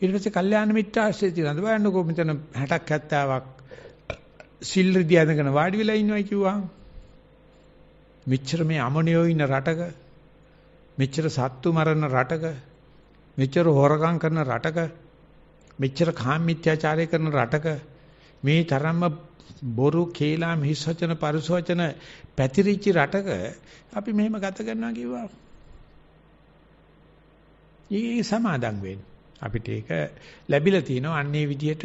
ඊට පස්සේ කල්යාණ මිත්‍ර ආශ්‍රය තියෙනවා. බලන්නකෝ මෙතන 60ක් 70ක් සිල් රිදී අඳගෙන වාඩි වෙලා ඉන්නවා කිව්වා. මෙච්චර මේ අමනියෝ ඉන්න රටක මෙච්චර සත්තු මරන රටක මෙච්චර හොරකම් කරන රටක මෙච්චර කාමීත්‍යාචාරය කරන රටක මේ තරම්ම බොරු කේලාම් හිස් වචන පරුස වචන පැතිරිච්ච රටක අපි මෙහෙම ගත කරනවා කිව්වා. ඊ සමාදම් වෙන්න. අපිට ඒක ලැබිලා තිනවා අන්නේ විදිහට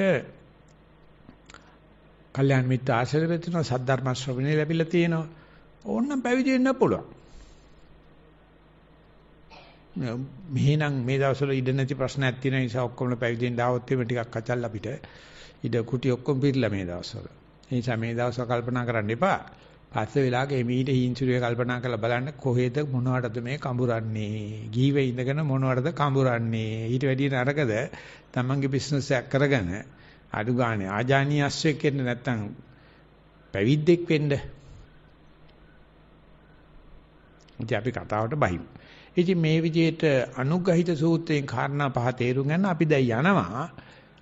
කල්යාණ මිත්‍ර ආශ්‍රය තියෙනවා සද්ධර්ම ශ්‍රවණේ ලැබිලා තියෙනවා. ඕන්නම් පැවිදි වෙන්න පුළුවන්. මෙහෙනම් මේ දවස්වල ඉඩ නැති ප්‍රශ්නයක් තියෙන නිසා ඔක්කොම පැවිදි වෙන්න ආවොත් එimhe ටිකක් අචල් අපිට ඉඩ කුටි ඔක්කොම පිරලා මේ දවස්වල. ඒ නිසා මේ දවස්වල කල්පනා කරන්න එපා. පස්සේ වෙලාවක එමීට හිංසුරිය කල්පනා කරලා බලන්න කොහෙද මොනවටද මේ කඹරන්නේ? ගීවේ ඉඳගෙන මොනවටද කඹරන්නේ? ඊට වැඩිය නරකද? තමන්ගේ බිස්නස් එකක් කරගෙන අඩු ගානේ ආජානීය අස්සෙක් වෙන්න නැත්තම් පැවිද්දෙක් වෙන්න. ඉතින් අපි කතාවට බහිමු. ඉතින් මේ විදිහට අනුග්‍රහිත සූත්‍රයෙන් කාරණා පහ තේරුම් ගන්න අපි දැන් යනවා.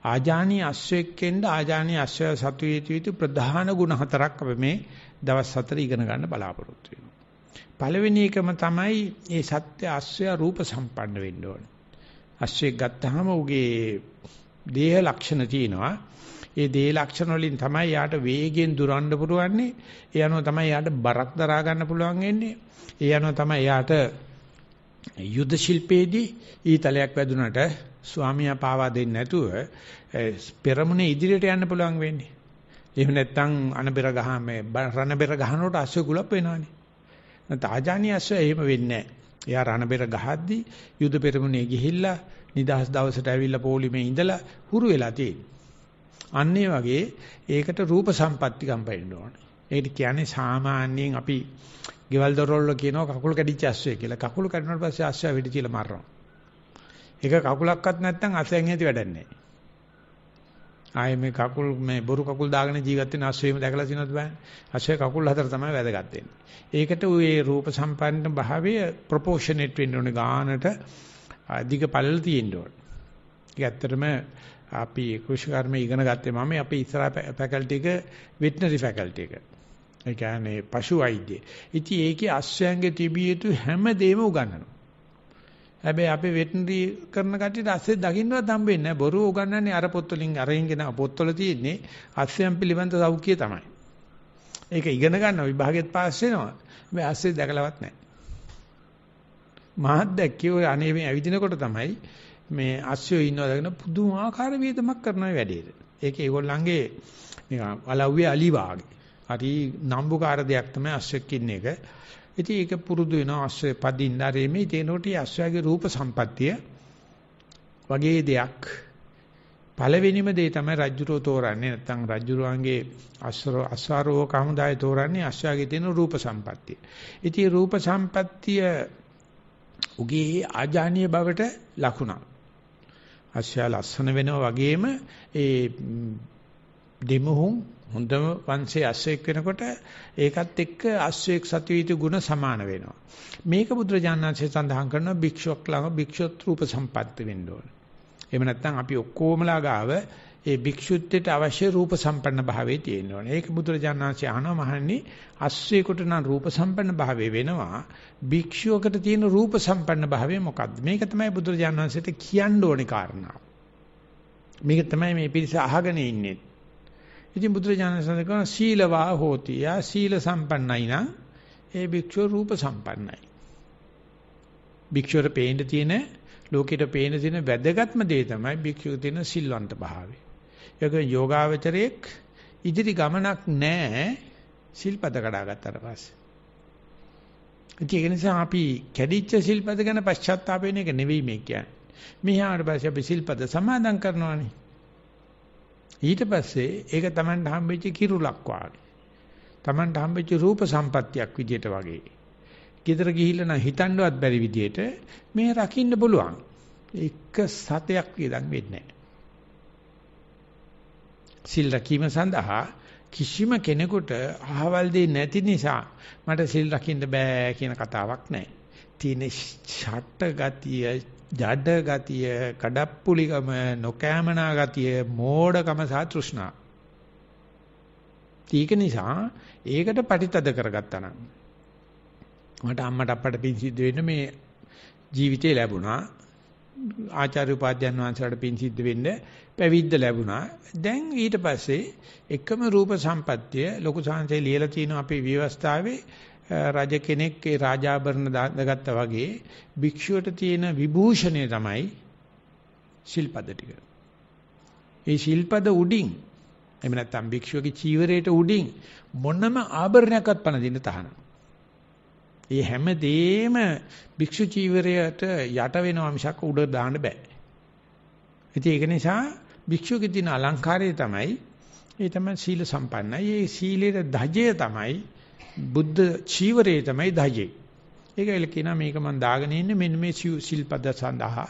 ආජානීය අශ්වයෙක්ෙන්ද ආජානීය අශ්වය සතු වේතු ප්‍රධාන ගුණ හතරක් අපි මේ දවස් හතර ඉගෙන ගන්න බලාපොරොත්තු වෙනවා. පළවෙනි එකම තමයි මේ සත්‍ය අශ්වය රූප සම්පන්න වෙන්න ඕනේ. අශ්වයෙක් ගත්තාම උගේ දේහ ලක්ෂණ තියෙනවා. ඒ දේහ ලක්ෂණ වලින් තමයි යාට වේගයෙන් දුරන්න පුරවන්නේ. ඒ අනුව තමයි යාට බරක් දරා ගන්න පුළුවන් වෙන්නේ. ඒ අනුව තමයි යාට යුද්ධ ශිල්පයේදී ඊතලයක් වැදුනට ස්වාමියා පාවා දෙන්නේ නැතුව පෙරමුණේ ඉදිරියට යන්න පුළුවන් වෙන්නේ. එහෙම නැත්නම් අනබෙර ගහ මේ රණබෙර ගහනකොට අශ්ව කුලප් වෙනවනේ. නැත්නම් ආජානීය අශ්ව එහෙම වෙන්නේ නැහැ. එයා රණබෙර ගහද්දි යුද පෙරමුණේ ගිහිල්ලා නිදහස් දවසට ඇවිල්ලා පොලිමේ ඉඳලා හුරු වෙලා තියෙනවා. අන්න වගේ ඒකට රූප සම්පatti කම්පෙන්න ඕනේ. ඒකට කියන්නේ සාමාන්‍යයෙන් අපි ගෙවල් දොරවල් කියනවා කකුල කැඩිච්ච අස්සය කියලා. කකුල කැඩුණාට පස්සේ අස්සය වෙඩි තියලා මරනවා. ඒක කකුලක්වත් නැත්නම් අස්සෙන් ඇති වැඩක් නැහැ. ආයේ මේ කකුල් මේ බොරු කකුල් දාගෙන ජීවත් වෙන අස්සෙම දැකලා තියෙනවද බෑ? අස්සය කකුල් හතර තමයි වැදගත් වෙන්නේ. ඒකට ඒ රූප සම්පන්න භාවය ප්‍රොපෝෂනේට් වෙන්න ඕනේ ගානට අධික පළල තියෙන්න ඕනේ. ඒක ඇත්තටම අපි කෘෂිකර්ම ඉගෙන ගත්තේ මම අපේ ඉස්සරහ ෆැකල්ටි එක වෙටනරි ෆැකල්ටි එක. ඒ කියන්නේ පශු වෛද්‍ය. ඉතින් ඒකේ අශ්වයන්ගේ තිබිය යුතු හැම දෙයක්ම උගන්වනවා. හැබැයි අපි වෙටනරි කරන කට්ටියට අස්සේ දකින්නවත් හම්බෙන්නේ නැහැ. බොරු උගන්වන්නේ අර පොත්වලින් අරින්ගෙන පොත්වල තියෙන්නේ අස්වැයන් පිළිබඳ සෞඛ්‍යය තමයි. ඒක ඉගෙන ගන්න විභාගෙත් පාස් වෙනවා. හැබැයි අස්සේ දැකලවත් නැහැ. මහත් දැක්කේ ඔය අනේ මේ ඇවිදිනකොට තමයි මේ අස්සයෝ ඉන්නවා දගෙන පුදුමාකාර වේදමක් කරන වැඩේට. ඒක ඒගොල්ලන්ගේ නිකන් අලව්වේ අලි වාගේ. හරි නම්බුකාර දෙයක් තමයි අස්සෙක් ඉන්න එක. ඉතින් ඒක පුරුදු වෙනවා අස්සෙ පදින්න ආරේ මේ තේනෝටි අස්සයාගේ රූප සම්පත්තිය වගේ දෙයක්. පළවෙනිම දේ තමයි රජ්ජුරෝ තෝරන්නේ නැත්නම් රජ්ජුරුවන්ගේ අස්සරෝ අස්සාරෝ කමුදාය තෝරන්නේ අස්සයාගේ තියෙන රූප සම්පත්තිය. ඉතින් රූප සම්පත්තිය උගේ ආජානීය බවට ලකුණක්. අශ්වයා ලස්සන වෙනවා වගේම ඒ දෙමුහුන් හොඳම වංශයේ අශ්වයෙක් වෙනකොට ඒකත් එක්ක අශ්වයෙක් සතුවිත ගුණ සමාන වෙනවා. මේක බුදුරජාණන්සේ සඳහන් කරනවා භික්ෂුවක් ළඟ භික්ෂුත් රූප සම්පatti වෙන්න ඕන. එහෙම නැත්නම් අපි ඔක්කොමලා ගාව ඒ භික්ෂුත්වයට අවශ්‍ය රූප සම්පන්න භාවයේ තියෙන්න ඕනේ. ඒක බුදුරජාණන්සේ අහනවා මහන්නේ අස්සේකට නම් රූප සම්පන්න භාවයේ වෙනවා. භික්ෂුවකට තියෙන රූප සම්පන්න භාවය මොකද්ද? මේක තමයි බුදුරජාණන්සේට කියන්න ඕනේ කාරණාව. මේක තමයි මේ පිරිස අහගෙන ඉන්නේ. ඉතින් බුදුරජාණන්සේ කියනවා සීලවා හෝති. යා සීල සම්පන්නයි නම් ඒ භික්ෂුව රූප සම්පන්නයි. භික්ෂුවට පේන්න තියෙන ලෝකෙට පේන තියෙන වැදගත්ම දේ තමයි භික්ෂුවක තියෙන සිල්වන්ත භාවය. ඒක යෝගාවචරයේක් ඉදිරි ගමනක් නැහැ සිල්පද කඩාගත්තට පස්සේ. ඒක නිසා අපි කැඩිච්ච සිල්පද ගැන පශ්චාත්තාප වෙන එක නෙවෙයි මේ කියන්නේ. මෙහාට පස්සේ අපි සිල්පද සමාදන් කරනවානේ. ඊට පස්සේ ඒක Tamanට හම්බෙච්ච කිරුලක් වාගේ. Tamanට හම්බෙච්ච රූප සම්පත්තියක් විදියට වගේ. ගෙදර ගිහිල්ලා නම් හිතන්නවත් බැරි විදියට මේ රකින්න පුළුවන්. එක සතයක් වියදම් වෙන්නේ නැහැ. සිල් රැකීම සඳහා කිසිම කෙනෙකුට අහවල් දෙයක් නැති නිසා මට සිල් රකින්න බෑ කියන කතාවක් නැහැ. තියෙන ෂට ගතිය, ජඩ ගතිය, කඩප්පුලිකම, නොකෑමනා ගතිය, මෝඩකම සහ තෘෂ්ණා. ඒක නිසා ඒකට පරිතද කරගත්තා නම් මට අම්මට අප්පට පින් සිද්ධ වෙන්න මේ ජීවිතේ ලැබුණා. ආචාර්ය උපාධ්‍යයන් වහන්සේලාට පින් සිද්ධ වෙන්න පැවිද්ද ලැබුණා. දැන් ඊට පස්සේ එකම රූප සම්පත්තිය ලොකු සංසේ ලියලා තියෙනවා අපේ විවස්ථාවේ රජ කෙනෙක් ඒ රාජාභරණ දාගත්තා වගේ භික්ෂුවට තියෙන විභූෂණය තමයි ශිල්පද ටික. ඒ ශිල්පද උඩින් එහෙම නැත්නම් භික්ෂුවගේ චීවරයට උඩින් මොනම ආභරණයක්වත් පන දෙන්න තහනම්. ඒ හැම දෙෙම භික්ෂු චීවරයට යට වෙනවා මිසක් උඩ දාන්න බෑ. ඉතින් ඒක නිසා භික්ෂුවගේ තියෙන අලංකාරය තමයි ඒ තමයි සීල සම්පන්නයි. ඒ සීලේ ධජය තමයි බුද්ධ චීවරය තමයි ධජේ. ඒක එල කියනවා මේක මම දාගෙන ඉන්නේ මෙන්න මේ සිල්පද සඳහා.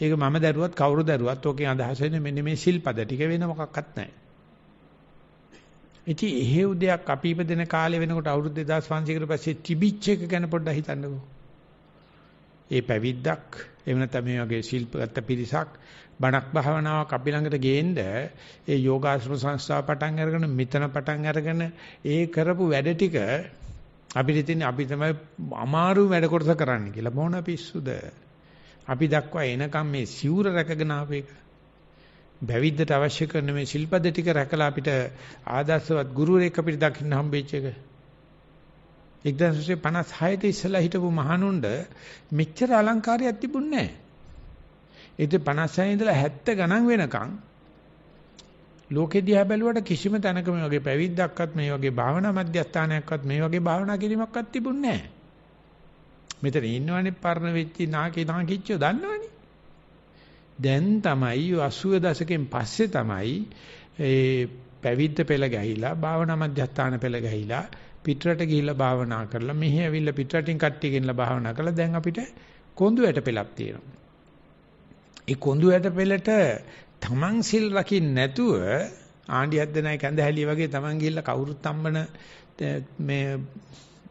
ඒක මම දරුවත් කවුරු දරුවත් ඕකේ අදහස වෙන්නේ මෙන්න මේ සිල්පද ටික වෙන මොකක්වත් නැහැ. ඉතින් එහෙව් දෙයක් අපි ඉපදෙන කාලේ වෙනකොට අවුරුදු 2500 කට පස්සේ තිබිච්ච එක ගැන පොඩ්ඩක් හිතන්නකෝ. ඒ පැවිද්දක් එහෙම නැත්නම් මේ වගේ ශිල්පගත පිරිසක් බණක් භාවනාවක් අපි ළඟට ගේන්න ඒ යෝගාශ්‍රම සංස්ථාව පටන් අරගෙන මෙතන පටන් අරගෙන ඒ කරපු වැඩ ටික අපිට ඉතින් අපි තමයි අමාරු වැඩ කොටස කරන්න කියලා මොන පිස්සුද. අපි දක්වා එනකම් මේ සිවුර රැකගෙන ආපේක බැවිද්දට අවශ්‍ය කරන මේ ශිල්පද ටික රැකලා අපිට ආදර්ශවත් ගුරුවරයෙක් අපිට දකින්න හම්බෙච්ච එක. 1956 ට ඉස්සලා හිටපු මහණුන්ඩ මෙච්චර අලංකාරයක් තිබුණේ නැහැ. ඒත් 56 ඉඳලා 70 ගණන් වෙනකන් ලෝකෙ දිහා බැලුවට කිසිම තැනක මේ වගේ පැවිද්දක්වත් මේ වගේ භාවනා මධ්‍යස්ථානයක්වත් මේ වගේ භාවනා කිරීමක්වත් තිබුණේ නැහැ. මෙතන ඉන්නවනේ පරණ වෙච්චි නාකි නාකිච්චෝ දන්නවනේ. දැන් තමයි 80 දශකෙන් පස්සේ තමයි ඒ පැවිද්ද පෙළ ගැහිලා භාවනා මධ්‍යස්ථාන පෙළ ගැහිලා පිටරට ගිහිල්ලා භාවනා කරලා මෙහි ඇවිල්ලා පිටරටින් කට්ටිය ගෙනලා භාවනා කරලා දැන් අපිට කොඳු වැට පෙළක් තියෙනවා. ඒ කොඳු වැට පෙළට තමන් සිල් රකින්න නැතුව ආණ්ඩියක් දෙනයි කැඳ හැලිය වගේ තමන් ගිහිල්ලා කවුරුත් අම්බන මේ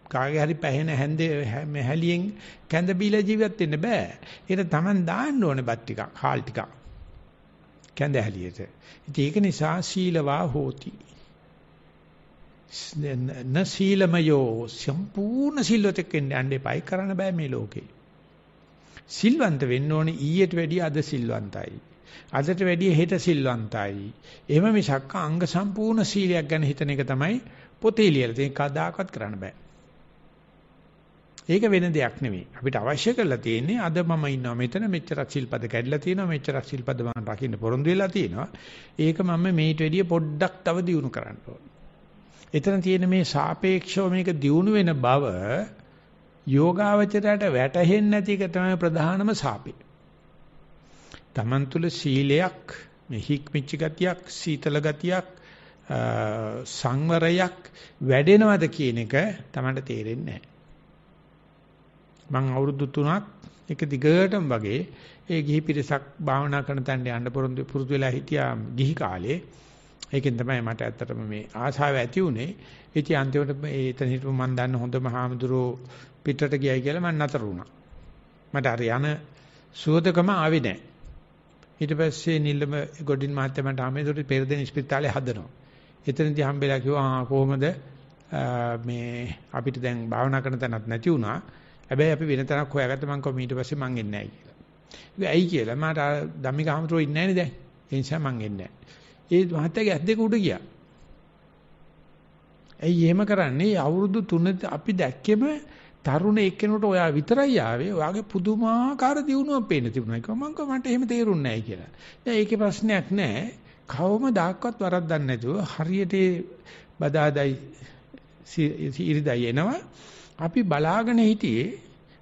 කාගේ හරි පැහෙන හැන්දේ මේ හැලියෙන් කැඳ බීලා ජීවත් වෙන්න බෑ. ඒක තමන් දාන්න ඕනේ බත් ටිකක්, හාල් ටිකක්. කැඳ හැලියට. ඉතින් ඒක නිසා සීලවා හෝති. න සීලමයෝ සම්පූර්ණ සිල්වතෙක් වෙන්න යන්න එපයි කරන්න බෑ මේ ලෝකේ. සිල්වන්ත වෙන්න ඕනේ ඊට වැඩිය අද සිල්වන්තයි. අදට වැඩිය හෙට සිල්වන්තයි. එහෙම මිසක් අංග සම්පූර්ණ සීලයක් ගැන හිතන එක තමයි පොතේ ලියලා තියෙන කදාකවත් කරන්න බෑ. ඒක වෙන දෙයක් නෙවෙයි. අපිට අවශ්‍ය කරලා තියෙන්නේ අද මම ඉන්නවා මෙතන මෙච්චරක් සිල්පද කැඩලා තියෙනවා මෙච්චරක් සිල්පද මම රකින්න පොරොන්දු වෙලා තියෙනවා. ඒක මම මේට වැඩිය පොඩ්ඩක් තව දියුණු කරන්න ඕනේ. එතන තියෙන මේ සාපේක්ෂව මේක දියුණු වෙන බව යෝගාවචරයට වැටහෙන්නේ නැති එක තමයි ප්‍රධානම සාපේ. Taman තුල සීලයක්, මේ හික්මිච්ච ගතියක්, සීතල ගතියක්, සංවරයක් වැඩෙනවද කියන එක Tamanට තේරෙන්නේ නැහැ. මං අවුරුදු 3ක් එක දිගටම වගේ ඒ ගිහි පිරිසක් භාවනා කරන තැනට යන්න පුරුදු පුරුදු වෙලා හිටියා ගිහි කාලේ. ඒකෙන් තමයි මට ඇත්තටම මේ ආශාව ඇති උනේ. ඉතින් අන්තිමට ඒ එතන හිටපු මම දන්න හොඳම හාමුදුරුවෝ පිටරට ගියයි කියලා මම නතර වුණා. මට අර යන සුවදකම ආවේ නැහැ. ඊට පස්සේ නිල්ලම ගොඩින් මහත්තයා මට ආමේදොට පෙරදෙන ස්පිරිතාලේ හදනවා. එතනදී හම්බෙලා කිව්වා කොහොමද මේ අපිට දැන් භාවනා කරන තැනක් නැති වුණා. හැබැයි අපි වෙන තැනක් හොයාගත්ත මං කොහොම ඊට පස්සේ මං එන්නේ නැහැ කියලා. ඒක ඇයි කියලා මට ධම්මික හමුතුරෝ ඉන්නේ නැනේ දැන්. ඒ නිසා මං එන්නේ නැහැ. ඒ මහත්තයාගේ ඇස් දෙක උඩ ගියා. ඇයි එහෙම කරන්නේ? අවුරුදු 3 අපි දැක්කෙම තරුණ එක්කෙනෙකුට ඔයා විතරයි ආවේ. ඔයාගේ පුදුමාකාර දියුණුවක් පේන්න තිබුණා. ඒක මම කිව්වා මට එහෙම තේරුන්නේ නැහැ කියලා. දැන් ඒකේ ප්‍රශ්නයක් නැහැ. කවමදාක්වත් වරද්දක් නැතුව හරියට බදාදයි ඉරිදයි එනවා. අපි බලාගෙන හිටියේ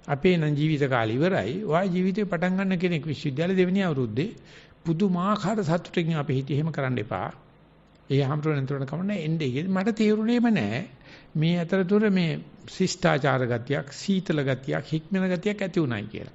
අපේ නම් ජීවිත කාලය ඉවරයි. ඔයා ජීවිතේ පටන් ගන්න කෙනෙක් විශ්වවිද්‍යාල දෙවෙනි අවුරුද්දේ පුදුමාකාර සතුටකින් අපි හිටියේ එහෙම කරන්න එපා. ඒ හැමතැනම නතරන කමන්නේ එන්නේ. මට තේරුණේම නැහැ. මේ අතරතුර මේ ශිෂ්ටාචාර ගතියක්, සීතල ගතියක්, හික්මන ගතියක් ඇති උනායි කියලා.